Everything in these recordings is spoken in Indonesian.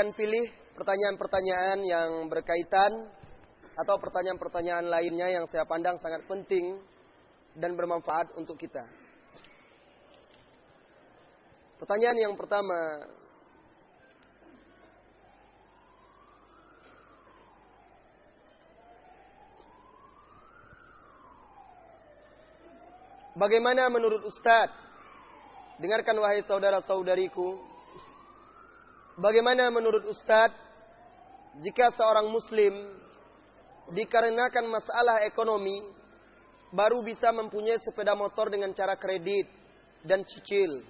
akan pilih pertanyaan-pertanyaan yang berkaitan atau pertanyaan-pertanyaan lainnya yang saya pandang sangat penting dan bermanfaat untuk kita. Pertanyaan yang pertama, Bagaimana menurut Ustadz? Dengarkan wahai saudara-saudariku. Bagaimana menurut Ustadz jika seorang muslim dikarenakan masalah ekonomi baru bisa mempunyai sepeda motor dengan cara kredit dan cicil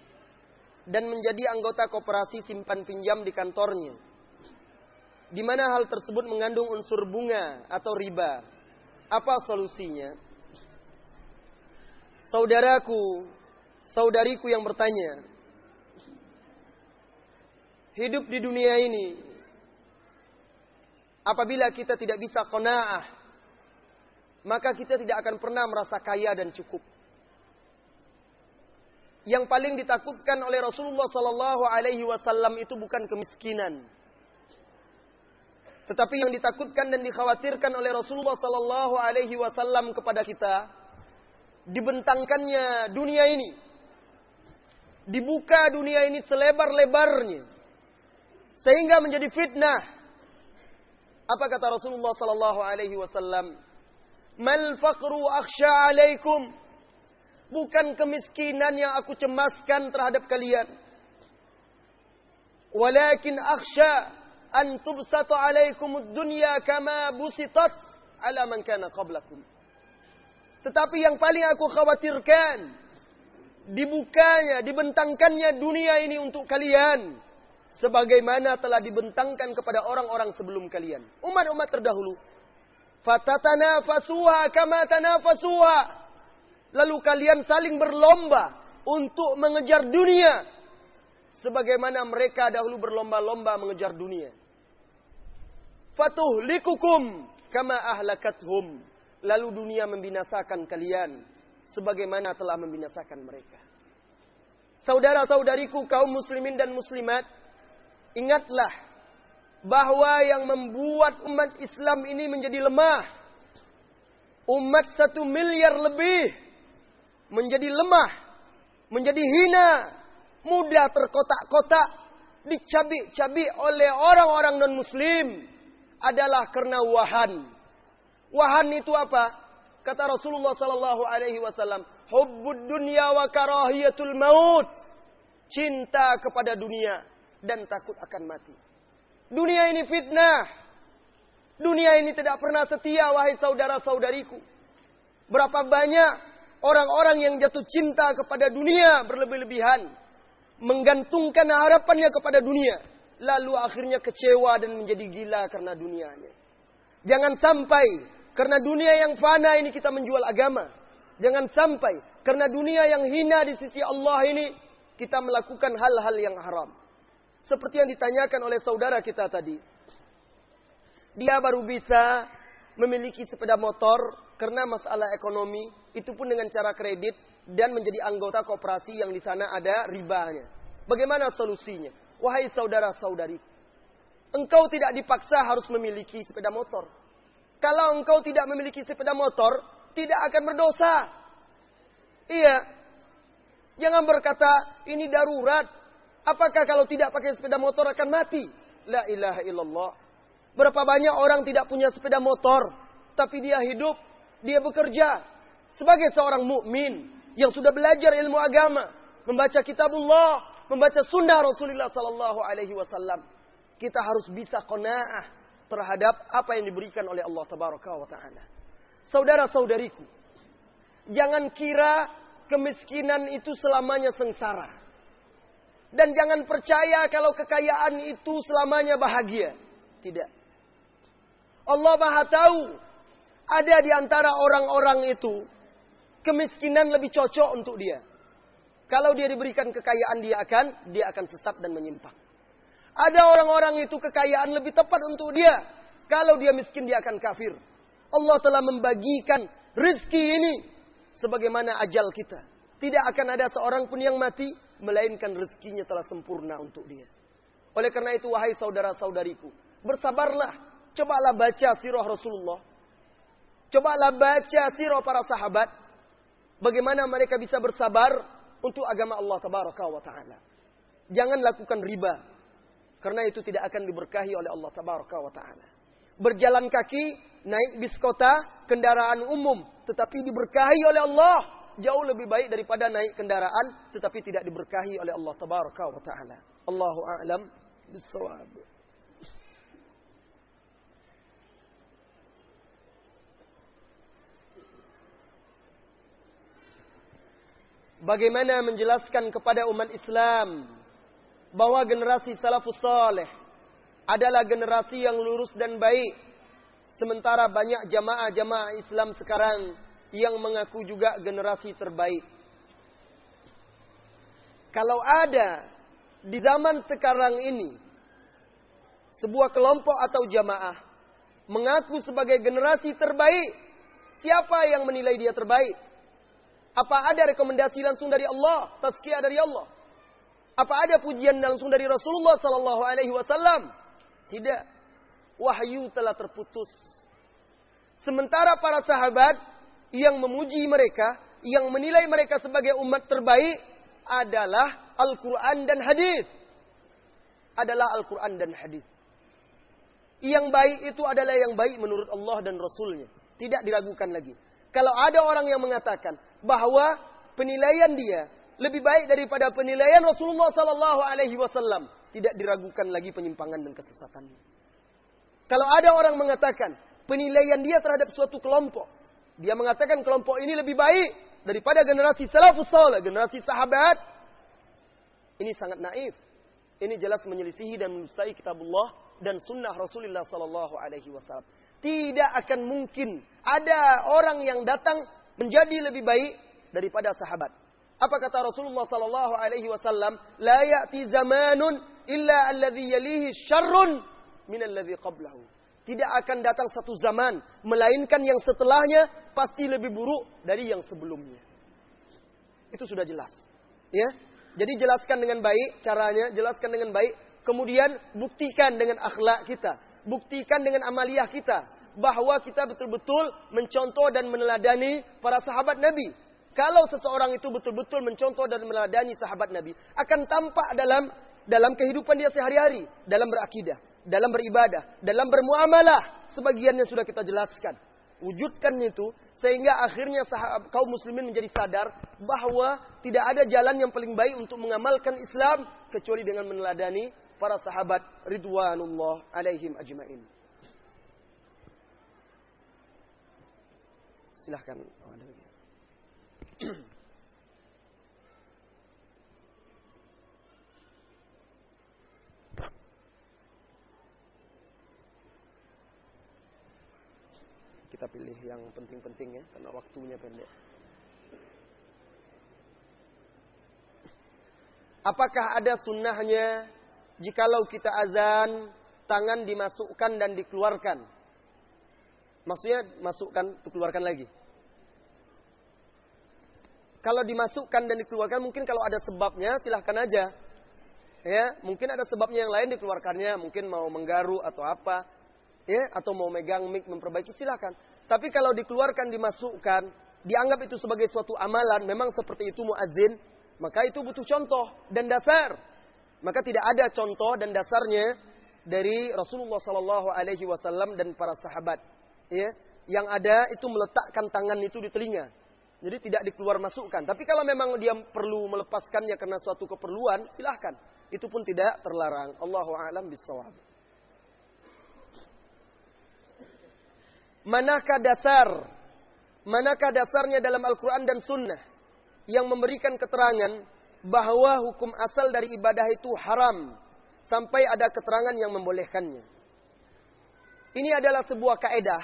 dan menjadi anggota koperasi simpan pinjam di kantornya? Di mana hal tersebut mengandung unsur bunga atau riba? Apa solusinya? Saudaraku, saudariku yang bertanya, hidup di dunia ini, apabila kita tidak bisa kona'ah, maka kita tidak akan pernah merasa kaya dan cukup. Yang paling ditakutkan oleh Rasulullah Sallallahu Alaihi Wasallam itu bukan kemiskinan, tetapi yang ditakutkan dan dikhawatirkan oleh Rasulullah Sallallahu Alaihi Wasallam kepada kita dibentangkannya dunia ini. Dibuka dunia ini selebar-lebarnya. Sehingga menjadi fitnah. Apa kata Rasulullah sallallahu alaihi wasallam? Mal faqru akhsha alaikum. Bukan kemiskinan yang aku cemaskan terhadap kalian. Walakin akhsha an tubsatu alaikum dunya kama busitat ala man kana qablakum. Tetapi yang paling aku khawatirkan dibukanya, dibentangkannya dunia ini untuk kalian sebagaimana telah dibentangkan kepada orang-orang sebelum kalian. Umat-umat terdahulu. Fatatanafasuha kama tanafasuha. Lalu kalian saling berlomba untuk mengejar dunia sebagaimana mereka dahulu berlomba-lomba mengejar dunia. Fatuhlikukum kama ahlakathum lalu dunia membinasakan kalian sebagaimana telah membinasakan mereka. Saudara-saudariku kaum muslimin dan muslimat, ingatlah bahwa yang membuat umat Islam ini menjadi lemah, umat satu miliar lebih menjadi lemah, menjadi hina, mudah terkotak-kotak, dicabik-cabik oleh orang-orang non-muslim adalah karena wahan Wahan itu apa? Kata Rasulullah sallallahu alaihi wasallam, hubbud dunya wa karahiyatul maut. Cinta kepada dunia dan takut akan mati. Dunia ini fitnah. Dunia ini tidak pernah setia wahai saudara-saudariku. Berapa banyak orang-orang yang jatuh cinta kepada dunia berlebih-lebihan. Menggantungkan harapannya kepada dunia. Lalu akhirnya kecewa dan menjadi gila karena dunianya. Jangan sampai karena dunia yang fana ini kita menjual agama. Jangan sampai karena dunia yang hina di sisi Allah ini kita melakukan hal-hal yang haram. Seperti yang ditanyakan oleh saudara kita tadi. Dia baru bisa memiliki sepeda motor karena masalah ekonomi, itu pun dengan cara kredit dan menjadi anggota koperasi yang di sana ada ribanya. Bagaimana solusinya? Wahai saudara-saudari, engkau tidak dipaksa harus memiliki sepeda motor. Kalau engkau tidak memiliki sepeda motor, tidak akan berdosa. Iya. Jangan berkata, ini darurat. Apakah kalau tidak pakai sepeda motor akan mati? La ilaha illallah. Berapa banyak orang tidak punya sepeda motor, tapi dia hidup, dia bekerja sebagai seorang mukmin yang sudah belajar ilmu agama, membaca kitabullah, membaca sunnah Rasulullah sallallahu alaihi wasallam. Kita harus bisa qanaah terhadap apa yang diberikan oleh Allah Tabaraka wa taala. Saudara-saudariku, jangan kira kemiskinan itu selamanya sengsara. Dan jangan percaya kalau kekayaan itu selamanya bahagia. Tidak. Allah Maha tahu ada di antara orang-orang itu kemiskinan lebih cocok untuk dia. Kalau dia diberikan kekayaan dia akan dia akan sesat dan menyimpang. Ada orang-orang itu kekayaan lebih tepat untuk dia. Kalau dia miskin dia akan kafir. Allah telah membagikan rezeki ini sebagaimana ajal kita. Tidak akan ada seorang pun yang mati melainkan rezekinya telah sempurna untuk dia. Oleh karena itu wahai saudara-saudariku, bersabarlah. Cobalah baca sirah Rasulullah. Cobalah baca sirah para sahabat. Bagaimana mereka bisa bersabar untuk agama Allah tabaraka wa taala. Jangan lakukan riba. Karena itu tidak akan diberkahi oleh Allah tabaraka wa taala. Berjalan kaki, naik bis kota, kendaraan umum, tetapi diberkahi oleh Allah jauh lebih baik daripada naik kendaraan tetapi tidak diberkahi oleh Allah tabaraka wa taala. Allahu a'lam bissawab. Bagaimana menjelaskan kepada umat Islam bahwa generasi salafus saleh adalah generasi yang lurus dan baik. Sementara banyak jamaah-jamaah Islam sekarang yang mengaku juga generasi terbaik. Kalau ada di zaman sekarang ini sebuah kelompok atau jamaah mengaku sebagai generasi terbaik, siapa yang menilai dia terbaik? Apa ada rekomendasi langsung dari Allah, tazkiyah dari Allah? Apa ada pujian langsung dari Rasulullah sallallahu alaihi wasallam? Tidak. Wahyu telah terputus. Sementara para sahabat yang memuji mereka, yang menilai mereka sebagai umat terbaik adalah Al-Quran dan hadis. Adalah Al-Quran dan hadis. Yang baik itu adalah yang baik menurut Allah dan Rasulnya. Tidak diragukan lagi. Kalau ada orang yang mengatakan bahwa penilaian dia lebih baik daripada penilaian Rasulullah Sallallahu Alaihi Wasallam, tidak diragukan lagi penyimpangan dan kesesatannya. Kalau ada orang mengatakan penilaian dia terhadap suatu kelompok dia mengatakan kelompok ini lebih baik daripada generasi salafus generasi sahabat. Ini sangat naif. Ini jelas menyelisihi dan mendustai kitabullah dan sunnah Rasulullah sallallahu alaihi wasallam. Tidak akan mungkin ada orang yang datang menjadi lebih baik daripada sahabat. Apa kata Rasulullah sallallahu alaihi wasallam? La ya'ti zamanun illa alladhi yalihi syarrun min alladhi qablahu. Tidak akan datang satu zaman, melainkan yang setelahnya pasti lebih buruk dari yang sebelumnya. Itu sudah jelas. Ya. Jadi jelaskan dengan baik caranya, jelaskan dengan baik, kemudian buktikan dengan akhlak kita, buktikan dengan amaliyah kita bahwa kita betul-betul mencontoh dan meneladani para sahabat Nabi. Kalau seseorang itu betul-betul mencontoh dan meneladani sahabat Nabi, akan tampak dalam dalam kehidupan dia sehari-hari, dalam berakidah dalam beribadah, dalam bermuamalah. Sebagiannya sudah kita jelaskan. Wujudkan itu sehingga akhirnya kaum muslimin menjadi sadar bahwa tidak ada jalan yang paling baik untuk mengamalkan Islam kecuali dengan meneladani para sahabat ridwanullah alaihim ajmain. Silahkan. Oh, kita pilih yang penting-penting ya karena waktunya pendek. Apakah ada sunnahnya jikalau kita azan tangan dimasukkan dan dikeluarkan? Maksudnya masukkan untuk keluarkan lagi. Kalau dimasukkan dan dikeluarkan mungkin kalau ada sebabnya silahkan aja. Ya, mungkin ada sebabnya yang lain dikeluarkannya, mungkin mau menggaru atau apa ya atau mau megang mic memperbaiki silahkan. Tapi kalau dikeluarkan dimasukkan, dianggap itu sebagai suatu amalan, memang seperti itu muazin, maka itu butuh contoh dan dasar. Maka tidak ada contoh dan dasarnya dari Rasulullah Sallallahu Alaihi Wasallam dan para sahabat. Ya, yang ada itu meletakkan tangan itu di telinga. Jadi tidak dikeluar masukkan. Tapi kalau memang dia perlu melepaskannya karena suatu keperluan, silahkan. Itu pun tidak terlarang. Allahu a'lam bisawab. Manakah dasar? Manakah dasarnya dalam Al-Quran dan Sunnah yang memberikan keterangan bahwa hukum asal dari ibadah itu haram sampai ada keterangan yang membolehkannya. Ini adalah sebuah kaedah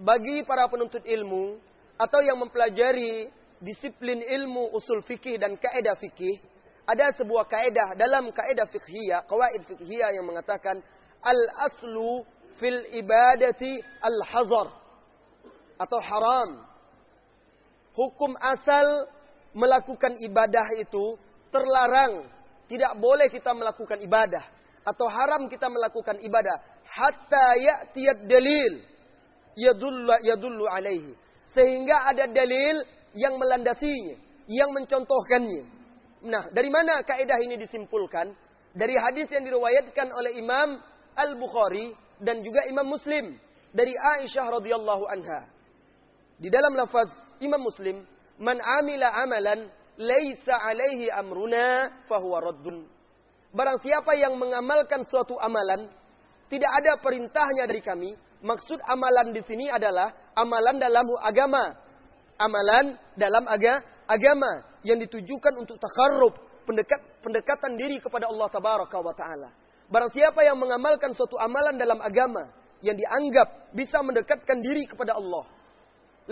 bagi para penuntut ilmu atau yang mempelajari disiplin ilmu usul fikih dan kaedah fikih. Ada sebuah kaedah dalam kaedah fikhiyah, kawaid fikhiyah yang mengatakan al-aslu fil ibadati al-hazar atau haram. Hukum asal melakukan ibadah itu terlarang. Tidak boleh kita melakukan ibadah. atau haram kita melakukan ibadah hatta ya'tiyad dalil yadullu yadullu alaihi sehingga ada dalil yang melandasinya yang mencontohkannya nah dari mana kaidah ini disimpulkan dari hadis yang diriwayatkan oleh Imam Al-Bukhari dan juga Imam Muslim dari Aisyah radhiyallahu anha di dalam lafaz Imam Muslim man amila amalan laisa alaihi amruna fahuwa raddun Barang siapa yang mengamalkan suatu amalan, tidak ada perintahnya dari kami. Maksud amalan di sini adalah amalan dalam agama. Amalan dalam aga, agama yang ditujukan untuk takarrub, pendekat, pendekatan diri kepada Allah Tabaraka wa Ta'ala. Barang siapa yang mengamalkan suatu amalan dalam agama yang dianggap bisa mendekatkan diri kepada Allah.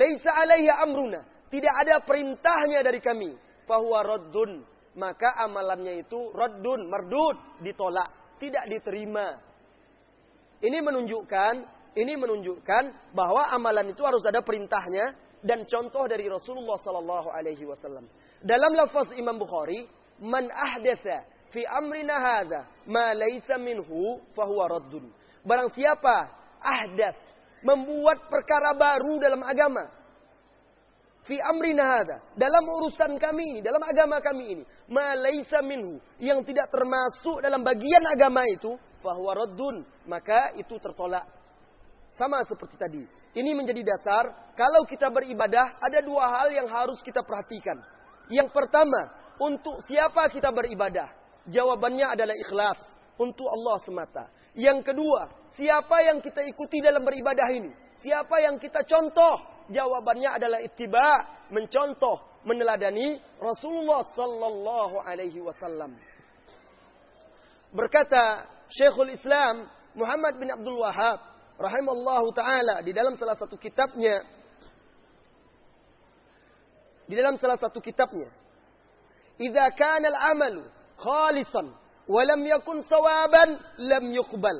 Laisa alaihi amruna. Tidak ada perintahnya dari kami. Fahuwa raddun maka amalannya itu raddun, mardud, ditolak, tidak diterima. Ini menunjukkan, ini menunjukkan bahwa amalan itu harus ada perintahnya dan contoh dari Rasulullah sallallahu alaihi wasallam. Dalam lafaz Imam Bukhari, man ahdatsa fi amrina hadza ma laysa minhu fahuwa raddun. Barang siapa ahdath membuat perkara baru dalam agama fi amrina hadha, dalam urusan kami ini, dalam agama kami ini, ma laisa minhu, yang tidak termasuk dalam bagian agama itu, fahuwa raddun, maka itu tertolak. Sama seperti tadi. Ini menjadi dasar, kalau kita beribadah, ada dua hal yang harus kita perhatikan. Yang pertama, untuk siapa kita beribadah? Jawabannya adalah ikhlas. Untuk Allah semata. Yang kedua, siapa yang kita ikuti dalam beribadah ini? Siapa yang kita contoh Jawabannya adalah ittiba, mencontoh, meneladani Rasulullah sallallahu alaihi wasallam. Berkata Syekhul Islam Muhammad bin Abdul Wahab rahimallahu taala di dalam salah satu kitabnya di dalam salah satu kitabnya "Idza kana al-amalu khalisan wa lam yakun sawaban lam yuqbal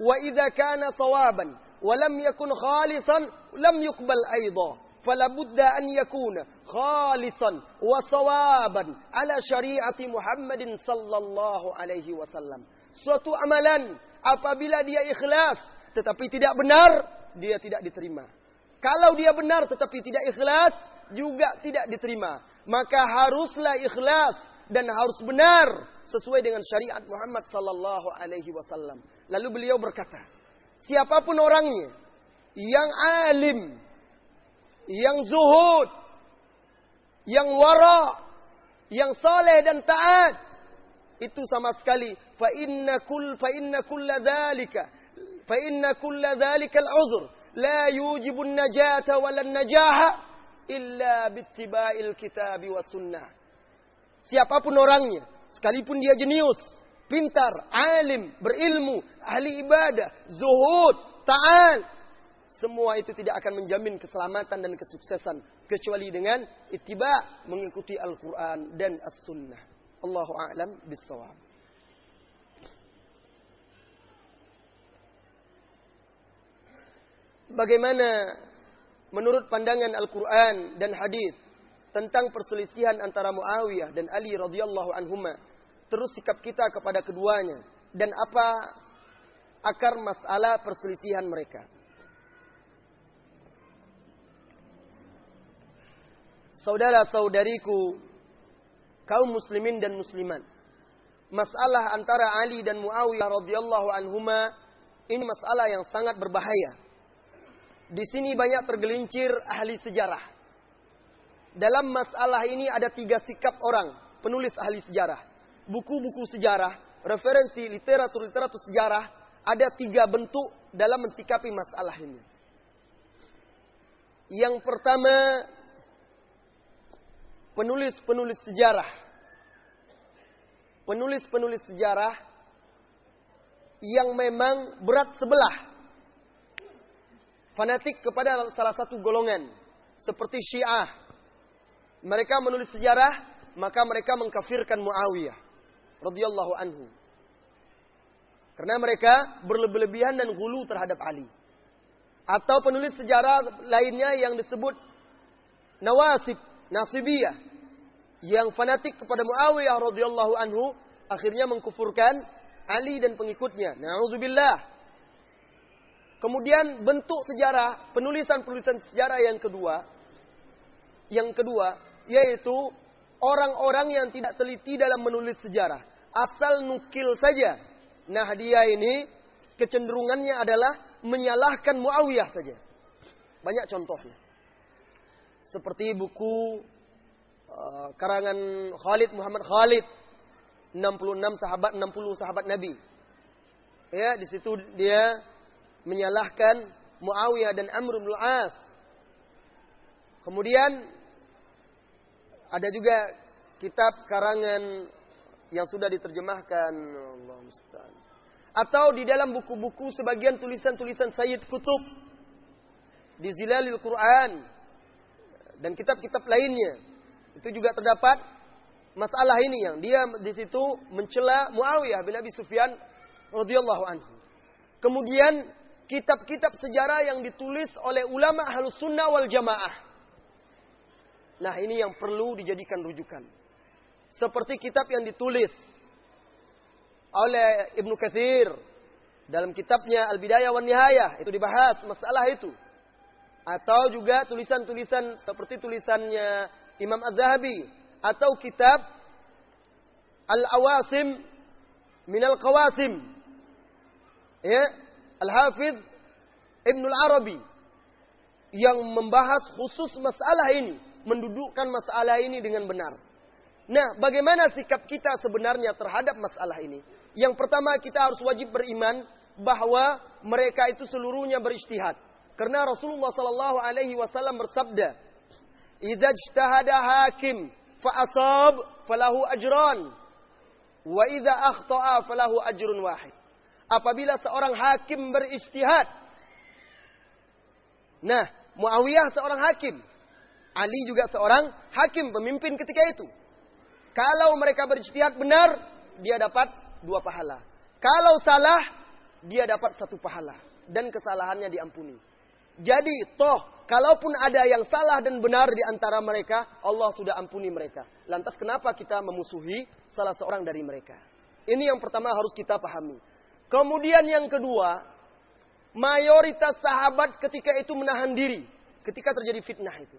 wa idza kana sawaban ولم يكن خالصا لم يقبل أيضا فلا بد أن يكون خالصا وصوابا على شريعة محمد صلى الله عليه وسلم suatu amalan apabila dia ikhlas tetapi tidak benar dia tidak diterima kalau dia benar tetapi tidak ikhlas juga tidak diterima maka haruslah ikhlas dan harus benar sesuai dengan syariat Muhammad sallallahu alaihi wasallam. Lalu beliau berkata siapapun orangnya yang alim, yang zuhud, yang wara, yang saleh dan taat itu sama sekali. Fa inna kull fa inna kulla dzalika fa inna kulla dzalika al-uzr. La yujibu an-najata wal najaha illa bittiba'il kitabi was sunnah siapa pun orangnya sekalipun dia jenius pintar, alim, berilmu, ahli ibadah, zuhud, ta'al. Semua itu tidak akan menjamin keselamatan dan kesuksesan. Kecuali dengan ittiba mengikuti Al-Quran dan As-Sunnah. Allahu a'lam bisawab. Bagaimana menurut pandangan Al-Quran dan hadis tentang perselisihan antara Muawiyah dan Ali radhiyallahu anhuma terus sikap kita kepada keduanya dan apa akar masalah perselisihan mereka. Saudara-saudariku kaum muslimin dan muslimat. Masalah antara Ali dan Muawiyah radhiyallahu anhuma ini masalah yang sangat berbahaya. Di sini banyak tergelincir ahli sejarah. Dalam masalah ini ada tiga sikap orang penulis ahli sejarah buku-buku sejarah, referensi literatur-literatur sejarah, ada tiga bentuk dalam mensikapi masalah ini. Yang pertama, penulis-penulis sejarah. Penulis-penulis sejarah yang memang berat sebelah. Fanatik kepada salah satu golongan. Seperti Syiah. Mereka menulis sejarah, maka mereka mengkafirkan Muawiyah radhiyallahu anhu. Karena mereka berlebihan dan gulu terhadap Ali. Atau penulis sejarah lainnya yang disebut Nawasib, Nasibiyah. Yang fanatik kepada Muawiyah radhiyallahu anhu. Akhirnya mengkufurkan Ali dan pengikutnya. Nauzubillah. Kemudian bentuk sejarah, penulisan-penulisan sejarah yang kedua, yang kedua yaitu orang-orang yang tidak teliti dalam menulis sejarah, asal nukil saja. Nah, dia ini kecenderungannya adalah menyalahkan Muawiyah saja. Banyak contohnya. Seperti buku uh, karangan Khalid Muhammad Khalid 66 sahabat 60 sahabat Nabi. Ya, di situ dia menyalahkan Muawiyah dan Amr bin As. Kemudian ada juga kitab karangan yang sudah diterjemahkan. Atau di dalam buku-buku sebagian tulisan-tulisan Sayyid Kutub di Zilalil Quran dan kitab-kitab lainnya. Itu juga terdapat masalah ini yang dia di situ mencela Muawiyah bin Abi Sufyan radhiyallahu anhu. Kemudian kitab-kitab sejarah yang ditulis oleh ulama Ahlus Sunnah wal Jamaah. Nah, ini yang perlu dijadikan rujukan. Seperti kitab yang ditulis oleh Ibnu Katsir dalam kitabnya Al-Bidayah wan Nihayah, itu dibahas masalah itu. Atau juga tulisan-tulisan seperti tulisannya Imam Az-Zahabi atau kitab Al-Awasim Minal Qawasim. Ya, Al-Hafiz Ibn Al-Arabi yang membahas khusus masalah ini, mendudukkan masalah ini dengan benar. Nah, bagaimana sikap kita sebenarnya terhadap masalah ini? Yang pertama kita harus wajib beriman bahwa mereka itu seluruhnya beristihad. Karena Rasulullah sallallahu alaihi wasallam bersabda, "Idza ijtahada hakim fa asab falahu ajran, wa idza akhta'a falahu ajrun wahid." apabila seorang hakim beristihad. Nah, Muawiyah seorang hakim. Ali juga seorang hakim, pemimpin ketika itu. Kalau mereka beristihad benar, dia dapat dua pahala. Kalau salah, dia dapat satu pahala. Dan kesalahannya diampuni. Jadi, toh, kalaupun ada yang salah dan benar di antara mereka, Allah sudah ampuni mereka. Lantas kenapa kita memusuhi salah seorang dari mereka? Ini yang pertama harus kita pahami. Kemudian yang kedua, mayoritas sahabat ketika itu menahan diri ketika terjadi fitnah itu.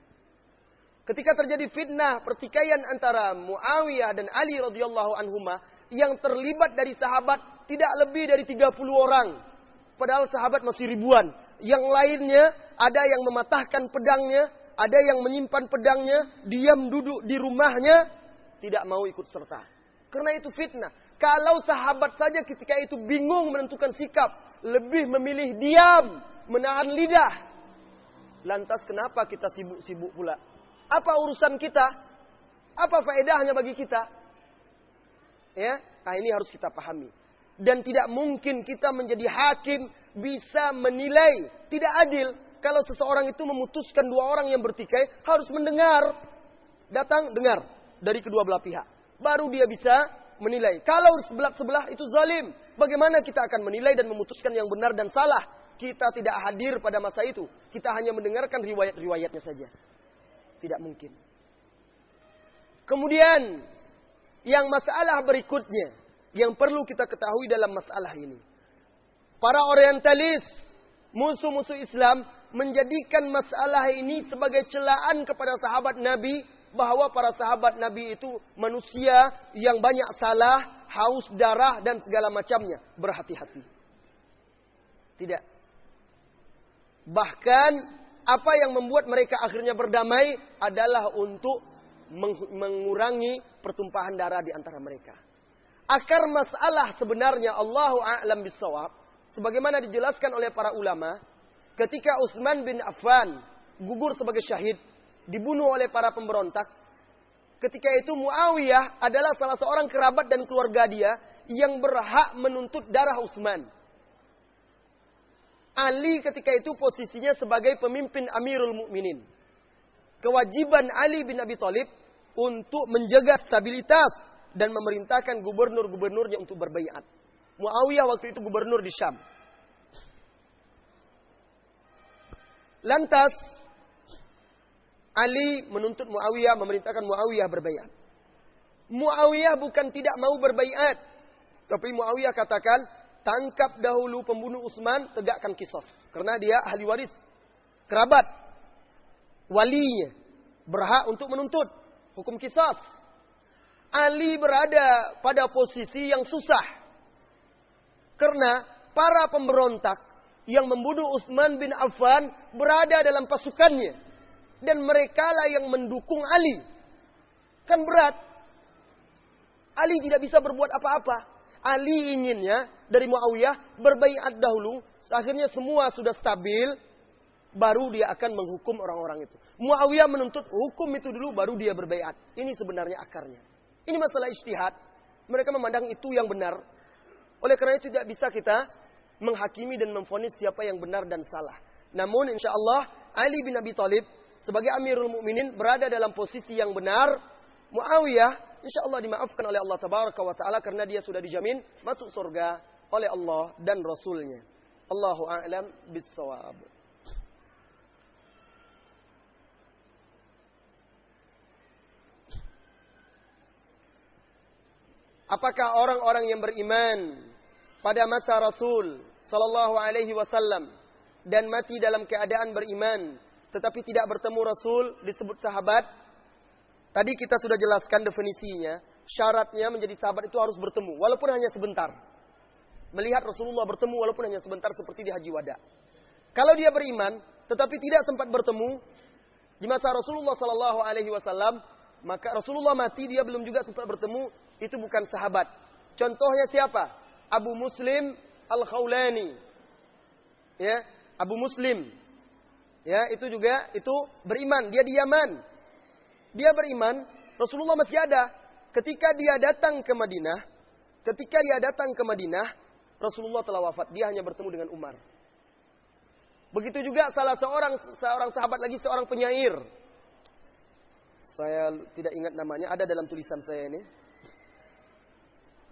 Ketika terjadi fitnah pertikaian antara Muawiyah dan Ali radhiyallahu anhuma yang terlibat dari sahabat tidak lebih dari 30 orang. Padahal sahabat masih ribuan. Yang lainnya ada yang mematahkan pedangnya, ada yang menyimpan pedangnya, diam duduk di rumahnya, tidak mau ikut serta. Karena itu fitnah. Kalau sahabat saja ketika itu bingung menentukan sikap, lebih memilih diam, menahan lidah. Lantas kenapa kita sibuk-sibuk pula? Apa urusan kita? Apa faedahnya bagi kita? Ya, nah ini harus kita pahami. Dan tidak mungkin kita menjadi hakim bisa menilai tidak adil kalau seseorang itu memutuskan dua orang yang bertikai harus mendengar datang dengar dari kedua belah pihak baru dia bisa menilai. Kalau sebelah-sebelah itu zalim, bagaimana kita akan menilai dan memutuskan yang benar dan salah? Kita tidak hadir pada masa itu. Kita hanya mendengarkan riwayat-riwayatnya saja. Tidak mungkin. Kemudian, yang masalah berikutnya, yang perlu kita ketahui dalam masalah ini. Para orientalis, musuh-musuh Islam, menjadikan masalah ini sebagai celaan kepada sahabat Nabi bahwa para sahabat Nabi itu manusia yang banyak salah, haus darah dan segala macamnya. Berhati-hati. Tidak. Bahkan apa yang membuat mereka akhirnya berdamai adalah untuk mengurangi pertumpahan darah di antara mereka. Akar masalah sebenarnya Allahu a'lam bisawab sebagaimana dijelaskan oleh para ulama ketika Utsman bin Affan gugur sebagai syahid dibunuh oleh para pemberontak. Ketika itu Muawiyah adalah salah seorang kerabat dan keluarga dia yang berhak menuntut darah Utsman. Ali ketika itu posisinya sebagai pemimpin Amirul Mukminin. Kewajiban Ali bin Abi Thalib untuk menjaga stabilitas dan memerintahkan gubernur-gubernurnya untuk berbaiat. Muawiyah waktu itu gubernur di Syam. Lantas Ali menuntut Muawiyah, memerintahkan Muawiyah berbaiat. Muawiyah bukan tidak mau berbaiat. Tapi Muawiyah katakan, tangkap dahulu pembunuh Utsman, tegakkan kisos. Karena dia ahli waris, kerabat, walinya, berhak untuk menuntut hukum kisos. Ali berada pada posisi yang susah. Karena para pemberontak yang membunuh Utsman bin Affan berada dalam pasukannya. Dan mereka lah yang mendukung Ali. Kan berat. Ali tidak bisa berbuat apa-apa. Ali inginnya dari Muawiyah berbaiat dahulu, akhirnya semua sudah stabil, baru dia akan menghukum orang-orang itu. Muawiyah menuntut hukum itu dulu, baru dia berbaiat. Ini sebenarnya akarnya. Ini masalah istihad. Mereka memandang itu yang benar. Oleh karena itu tidak bisa kita menghakimi dan memfonis siapa yang benar dan salah. Namun insya Allah Ali bin Abi Thalib sebagai Amirul Mukminin berada dalam posisi yang benar. Muawiyah insya Allah dimaafkan oleh Allah Tabaraka wa Ta'ala karena dia sudah dijamin masuk surga oleh Allah dan Rasulnya. Allahu a'lam bissawab. Apakah orang-orang yang beriman pada masa Rasul sallallahu alaihi wasallam dan mati dalam keadaan beriman tetapi tidak bertemu Rasul disebut sahabat? Tadi kita sudah jelaskan definisinya. Syaratnya menjadi sahabat itu harus bertemu. Walaupun hanya sebentar. Melihat Rasulullah bertemu walaupun hanya sebentar seperti di Haji Wada. Kalau dia beriman, tetapi tidak sempat bertemu di masa Rasulullah Sallallahu Alaihi Wasallam, maka Rasulullah mati dia belum juga sempat bertemu. Itu bukan sahabat. Contohnya siapa? Abu Muslim Al Khawlani. Ya, Abu Muslim. Ya, itu juga itu beriman. Dia di Yaman. Dia beriman, Rasulullah masih ada. Ketika dia datang ke Madinah, ketika dia datang ke Madinah, Rasulullah telah wafat. Dia hanya bertemu dengan Umar. Begitu juga salah seorang seorang sahabat lagi seorang penyair. Saya tidak ingat namanya, ada dalam tulisan saya ini.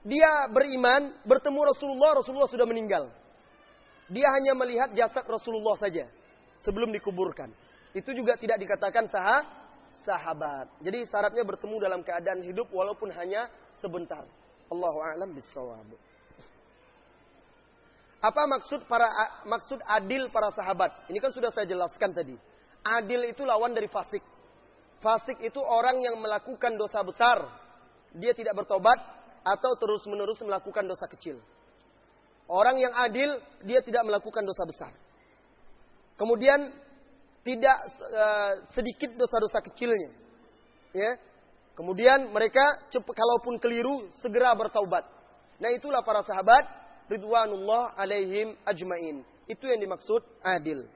Dia beriman, bertemu Rasulullah, Rasulullah sudah meninggal. Dia hanya melihat jasad Rasulullah saja sebelum dikuburkan. Itu juga tidak dikatakan sah sahabat. Jadi syaratnya bertemu dalam keadaan hidup walaupun hanya sebentar. Allahu a'lam bissawab. Apa maksud para maksud adil para sahabat? Ini kan sudah saya jelaskan tadi. Adil itu lawan dari fasik. Fasik itu orang yang melakukan dosa besar. Dia tidak bertobat atau terus-menerus melakukan dosa kecil. Orang yang adil, dia tidak melakukan dosa besar. Kemudian tidak uh, sedikit dosa-dosa kecilnya. Ya. Kemudian mereka kalaupun keliru segera bertaubat. Nah itulah para sahabat ridwanullah alaihim ajmain. Itu yang dimaksud adil.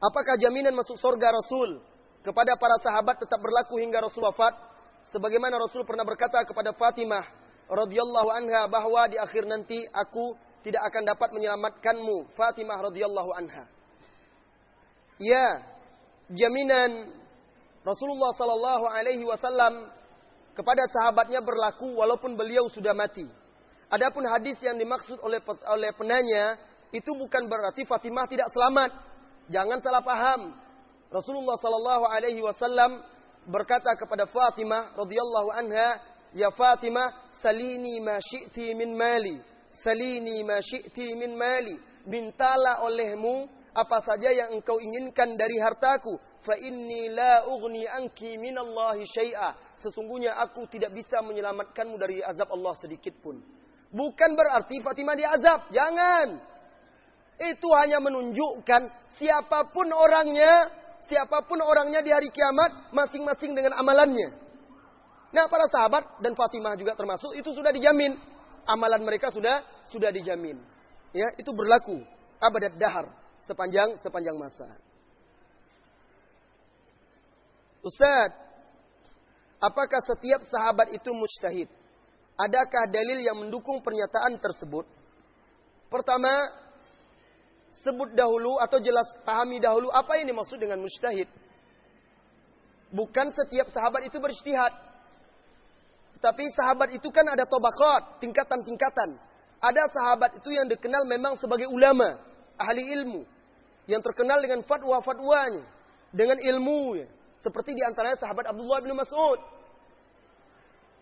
Apakah jaminan masuk surga Rasul kepada para sahabat tetap berlaku hingga Rasul wafat? Sebagaimana Rasul pernah berkata kepada Fatimah radhiyallahu anha bahwa di akhir nanti aku tidak akan dapat menyelamatkanmu Fatimah radhiyallahu anha. Ya, jaminan Rasulullah sallallahu alaihi wasallam kepada sahabatnya berlaku walaupun beliau sudah mati. Adapun hadis yang dimaksud oleh oleh penanya itu bukan berarti Fatimah tidak selamat. Jangan salah paham. Rasulullah sallallahu alaihi wasallam berkata kepada Fatimah radhiyallahu anha, "Ya Fatimah, salini ma syi'ti min mali." Salini ma syi'ti min mali. Mintalah olehmu apa saja yang engkau inginkan dari hartaku. Fa inni la ughni anki minallahi syai'a. Sesungguhnya aku tidak bisa menyelamatkanmu dari azab Allah sedikit pun. Bukan berarti Fatimah diazab. Jangan. Itu hanya menunjukkan siapa pun orangnya, siapa pun orangnya di hari kiamat masing-masing dengan amalannya. Nah, para sahabat dan Fatimah juga termasuk itu sudah dijamin amalan mereka sudah sudah dijamin. Ya, itu berlaku abadat dahar sepanjang sepanjang masa. Ustaz, apakah setiap sahabat itu mujtahid? Adakah dalil yang mendukung pernyataan tersebut? Pertama, sebut dahulu atau jelas pahami dahulu apa yang dimaksud dengan mujtahid. Bukan setiap sahabat itu beristihad. Tapi sahabat itu kan ada tobakot, tingkatan-tingkatan. Ada sahabat itu yang dikenal memang sebagai ulama, ahli ilmu. Yang terkenal dengan fatwa-fatwanya. Dengan ilmunya. Seperti di antaranya sahabat Abdullah bin Mas'ud.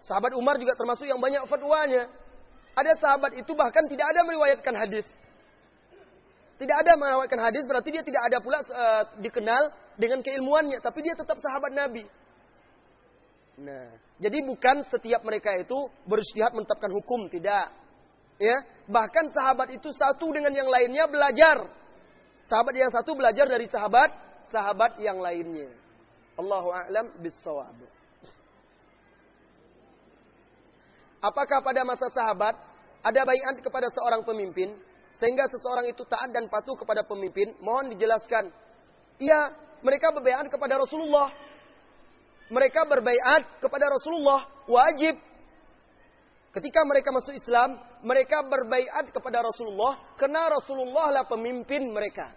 Sahabat Umar juga termasuk yang banyak fatwanya. Ada sahabat itu bahkan tidak ada meriwayatkan hadis. Tidak ada meriwayatkan hadis berarti dia tidak ada pula uh, dikenal dengan keilmuannya, tapi dia tetap sahabat Nabi. Nah, jadi bukan setiap mereka itu beristihad menetapkan hukum, tidak. Ya, bahkan sahabat itu satu dengan yang lainnya belajar. Sahabat yang satu belajar dari sahabat sahabat yang lainnya. Allahu a'lam bissawab. Apakah pada masa sahabat ada bayian kepada seorang pemimpin sehingga seseorang itu taat dan patuh kepada pemimpin? Mohon dijelaskan. Iya, mereka berbaiat kepada Rasulullah mereka berbaiat kepada Rasulullah wajib. Ketika mereka masuk Islam, mereka berbaiat kepada Rasulullah karena Rasulullah lah pemimpin mereka.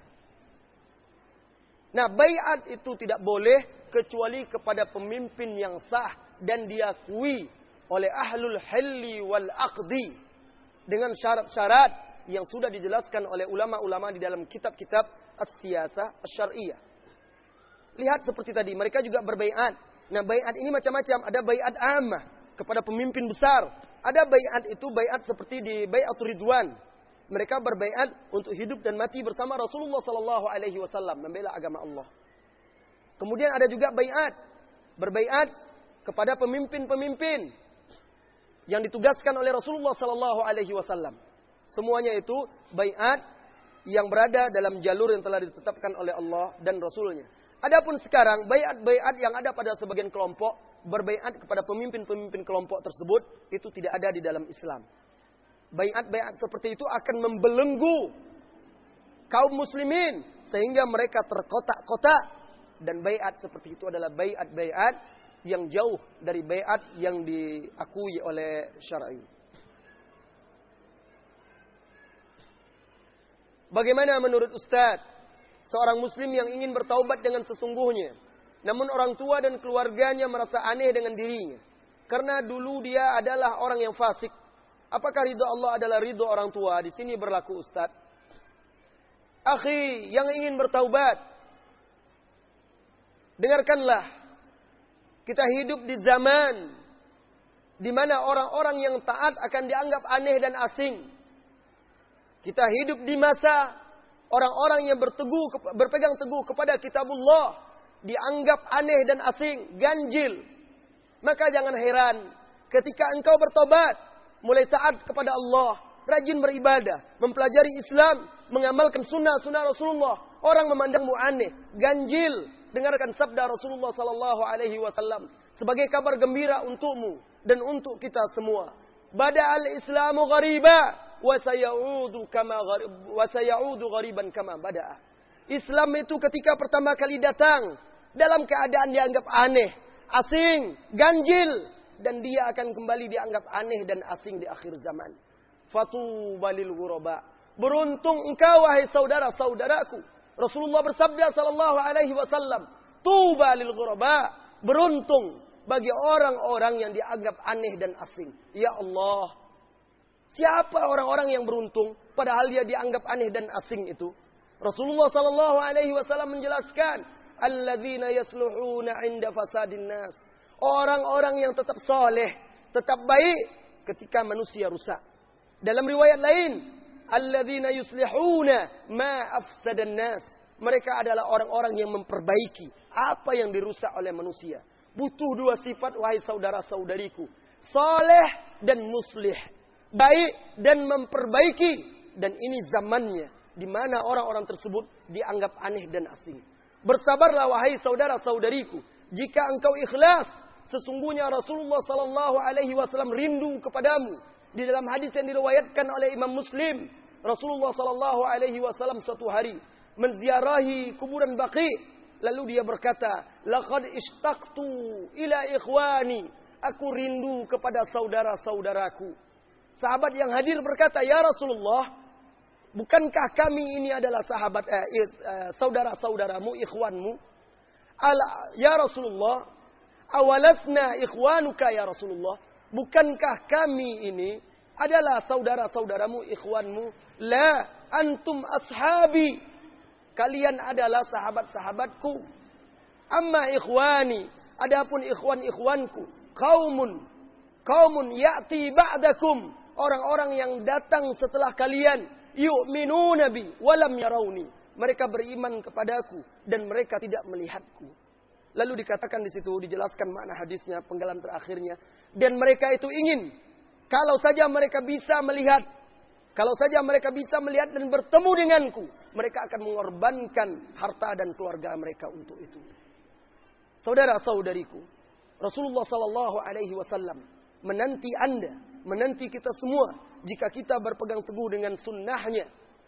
Nah, baiat itu tidak boleh kecuali kepada pemimpin yang sah dan diakui oleh ahlul hilli wal aqdi dengan syarat-syarat yang sudah dijelaskan oleh ulama-ulama di dalam kitab-kitab as-siyasah as-syar'iyyah. Lihat seperti tadi, mereka juga berbaiat Nah bayat ini macam-macam. Ada bayat amah kepada pemimpin besar. Ada bayat itu bayat seperti di bayat Ridwan. Mereka berbayat untuk hidup dan mati bersama Rasulullah Sallallahu Alaihi Wasallam membela agama Allah. Kemudian ada juga bayat berbayat kepada pemimpin-pemimpin yang ditugaskan oleh Rasulullah Sallallahu Alaihi Wasallam. Semuanya itu bayat yang berada dalam jalur yang telah ditetapkan oleh Allah dan Rasulnya. Adapun sekarang bayat-bayat yang ada pada sebagian kelompok berbayat kepada pemimpin-pemimpin kelompok tersebut itu tidak ada di dalam Islam. Bayat-bayat seperti itu akan membelenggu kaum muslimin sehingga mereka terkotak-kotak dan bayat seperti itu adalah bayat-bayat yang jauh dari bayat yang diakui oleh syar'i. Bagaimana menurut Ustadz seorang muslim yang ingin bertaubat dengan sesungguhnya. Namun orang tua dan keluarganya merasa aneh dengan dirinya. Karena dulu dia adalah orang yang fasik. Apakah ridho Allah adalah ridho orang tua? Di sini berlaku Ustaz. Akhi yang ingin bertaubat. Dengarkanlah. Kita hidup di zaman di mana orang-orang yang taat akan dianggap aneh dan asing. Kita hidup di masa orang-orang yang berteguh berpegang teguh kepada kitabullah dianggap aneh dan asing, ganjil. Maka jangan heran ketika engkau bertobat, mulai taat kepada Allah, rajin beribadah, mempelajari Islam, mengamalkan sunnah-sunnah Rasulullah, orang memandangmu aneh, ganjil. Dengarkan sabda Rasulullah sallallahu alaihi wasallam sebagai kabar gembira untukmu dan untuk kita semua. Bada al-Islamu ghariba wasayaudu kama wasayaudu ghariban kama bada'a. Islam itu ketika pertama kali datang dalam keadaan dianggap aneh, asing, ganjil dan dia akan kembali dianggap aneh dan asing di akhir zaman. Fatu balil ghuraba. Beruntung engkau wahai saudara-saudaraku. Rasulullah bersabda sallallahu alaihi wasallam, "Tuba lil ghuraba." Beruntung bagi orang-orang yang dianggap aneh dan asing. Ya Allah, Siapa orang-orang yang beruntung padahal dia dianggap aneh dan asing itu? Rasulullah sallallahu alaihi wasallam menjelaskan, "Alladzina yasluhuna 'inda fasadin nas." Orang-orang yang tetap soleh, tetap baik ketika manusia rusak. Dalam riwayat lain, "Alladzina yuslihuna ma afsadan nas." Mereka adalah orang-orang yang memperbaiki apa yang dirusak oleh manusia. Butuh dua sifat wahai saudara-saudariku. Soleh dan muslih baik dan memperbaiki dan ini zamannya di mana orang-orang tersebut dianggap aneh dan asing. Bersabarlah wahai saudara-saudariku, jika engkau ikhlas, sesungguhnya Rasulullah sallallahu alaihi wasallam rindu kepadamu. Di dalam hadis yang diriwayatkan oleh Imam Muslim, Rasulullah sallallahu alaihi wasallam suatu hari menziarahi kuburan Baqi, lalu dia berkata, "Laqad ishtaqtu ila ikhwani." Aku rindu kepada saudara-saudaraku. Sahabat yang hadir berkata, "Ya Rasulullah, bukankah kami ini adalah sahabat eh, eh, saudara-saudaramu, ikhwanmu?" Ala, "Ya Rasulullah, awalasna ikhwanuka ya Rasulullah? Bukankah kami ini adalah saudara-saudaramu, ikhwanmu?" "La, antum ashabi." Kalian adalah sahabat-sahabatku. Amma ikhwani, adapun ikhwan-ikhwanku, kaumun Kaumun ya'ti ba'dakum. Orang-orang yang datang setelah kalian. Yu'minu nabi walam yarawni. Mereka beriman kepadaku dan mereka tidak melihatku. Lalu dikatakan di situ dijelaskan makna hadisnya penggalan terakhirnya dan mereka itu ingin kalau saja mereka bisa melihat kalau saja mereka bisa melihat dan bertemu denganku, mereka akan mengorbankan harta dan keluarga mereka untuk itu. Saudara-saudariku, Rasulullah Sallallahu Alaihi Wasallam menanti anda, menanti kita semua jika kita berpegang teguh dengan sunnahnya,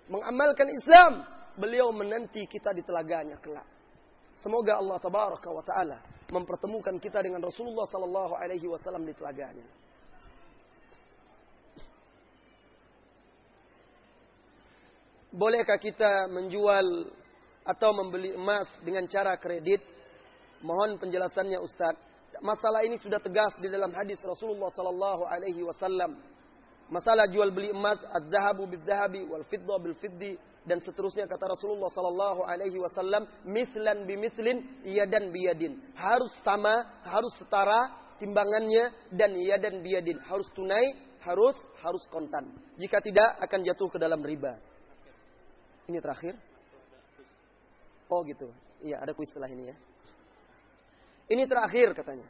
mengamalkan Islam, beliau menanti kita di telaganya kelak. Semoga Allah Tabaraka wa Taala mempertemukan kita dengan Rasulullah Sallallahu Alaihi Wasallam di telaganya. Bolehkah kita menjual atau membeli emas dengan cara kredit? Mohon penjelasannya Ustaz. Masalah ini sudah tegas di dalam hadis Rasulullah sallallahu alaihi wasallam. Masalah jual beli emas, az-zahabu bil-zahabi wal fidda bil-fiddi dan seterusnya kata Rasulullah sallallahu alaihi wasallam, mislan bimislin yadan biyadin. Harus sama, harus setara timbangannya dan yadan biyadin. Harus tunai, harus harus kontan. Jika tidak akan jatuh ke dalam riba. Ini terakhir. Oh gitu. Iya, ada kuis setelah ini ya. Ini terakhir katanya.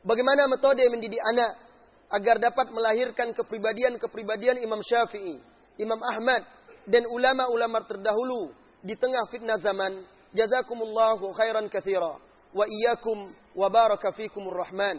Bagaimana metode mendidik anak agar dapat melahirkan kepribadian-kepribadian Imam Syafi'i, Imam Ahmad, dan ulama-ulama terdahulu di tengah fitnah zaman. Jazakumullahu khairan kathira. Wa iyyakum wa baraka rahman.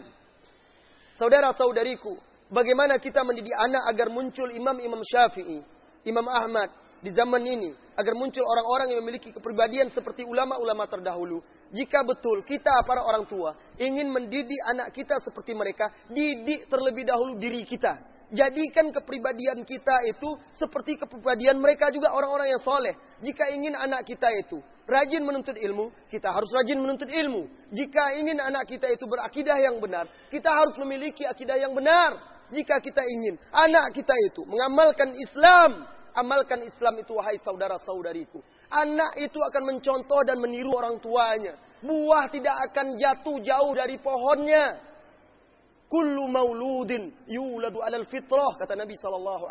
Saudara-saudariku, bagaimana kita mendidik anak agar muncul imam-imam Syafi'i, Imam Ahmad, di zaman ini agar muncul orang-orang yang memiliki kepribadian seperti ulama-ulama terdahulu. Jika betul kita para orang tua ingin mendidik anak kita seperti mereka, didik terlebih dahulu diri kita. Jadikan kepribadian kita itu seperti kepribadian mereka juga orang-orang yang soleh. Jika ingin anak kita itu rajin menuntut ilmu, kita harus rajin menuntut ilmu. Jika ingin anak kita itu berakidah yang benar, kita harus memiliki akidah yang benar. Jika kita ingin anak kita itu mengamalkan Islam, Amalkan Islam itu wahai saudara-saudariku. Anak itu akan mencontoh dan meniru orang tuanya. Buah tidak akan jatuh jauh dari pohonnya. Kullu mauludin yuladu alal fitrah kata Nabi sallallahu.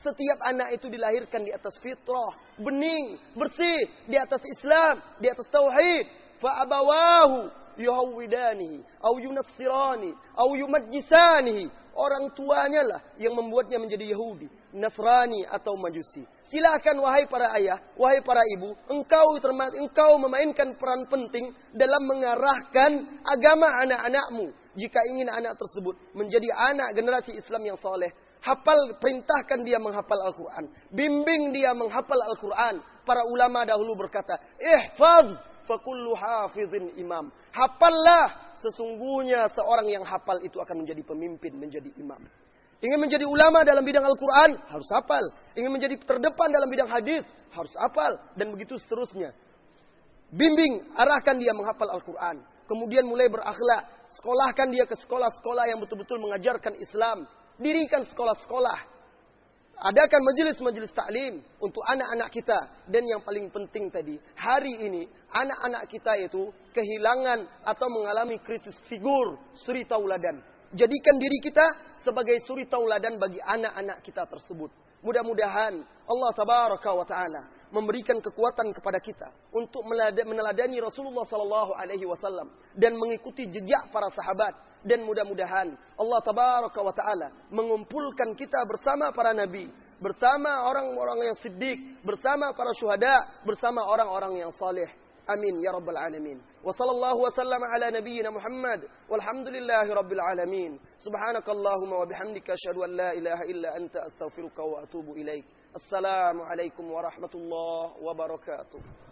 Setiap anak itu dilahirkan di atas fitrah, bening, bersih, di atas Islam, di atas tauhid. Fa abawahu yuhawwidanihi au yunassirani au yumajjisanihi. Orang tuanya lah yang membuatnya menjadi Yahudi, Nasrani atau Majusi. Silakan wahai para ayah, wahai para ibu, engkau termat, engkau memainkan peran penting dalam mengarahkan agama anak-anakmu. Jika ingin anak tersebut menjadi anak generasi Islam yang soleh, hafal perintahkan dia menghafal Al-Quran, bimbing dia menghafal Al-Quran. Para ulama dahulu berkata, ihfaz fakullu hafizin imam. Hafallah sesungguhnya seorang yang hafal itu akan menjadi pemimpin, menjadi imam. Ingin menjadi ulama dalam bidang Al-Quran, harus hafal. Ingin menjadi terdepan dalam bidang hadis, harus hafal. Dan begitu seterusnya. Bimbing, arahkan dia menghafal Al-Quran. Kemudian mulai berakhlak. Sekolahkan dia ke sekolah-sekolah yang betul-betul mengajarkan Islam. Dirikan sekolah-sekolah Adakan majelis-majelis taklim untuk anak-anak kita. Dan yang paling penting tadi, hari ini anak-anak kita itu kehilangan atau mengalami krisis figur suri tauladan. Jadikan diri kita sebagai suri tauladan bagi anak-anak kita tersebut. Mudah-mudahan Allah tabaraka wa taala memberikan kekuatan kepada kita untuk meneladani Rasulullah sallallahu alaihi wasallam dan mengikuti jejak para sahabat dan mudah-mudahan Allah tabaraka wa taala mengumpulkan kita bersama para nabi, bersama orang-orang yang siddiq, bersama para syuhada, bersama orang-orang yang saleh. Amin ya rabbal alamin. Wa sallallahu wa sallam ala nabiyyina Muhammad walhamdulillahi rabbil alamin. Subhanakallahumma wa bihamdika asyhadu an la ilaha illa anta astaghfiruka wa atubu ilaik. Assalamu alaikum warahmatullahi wabarakatuh.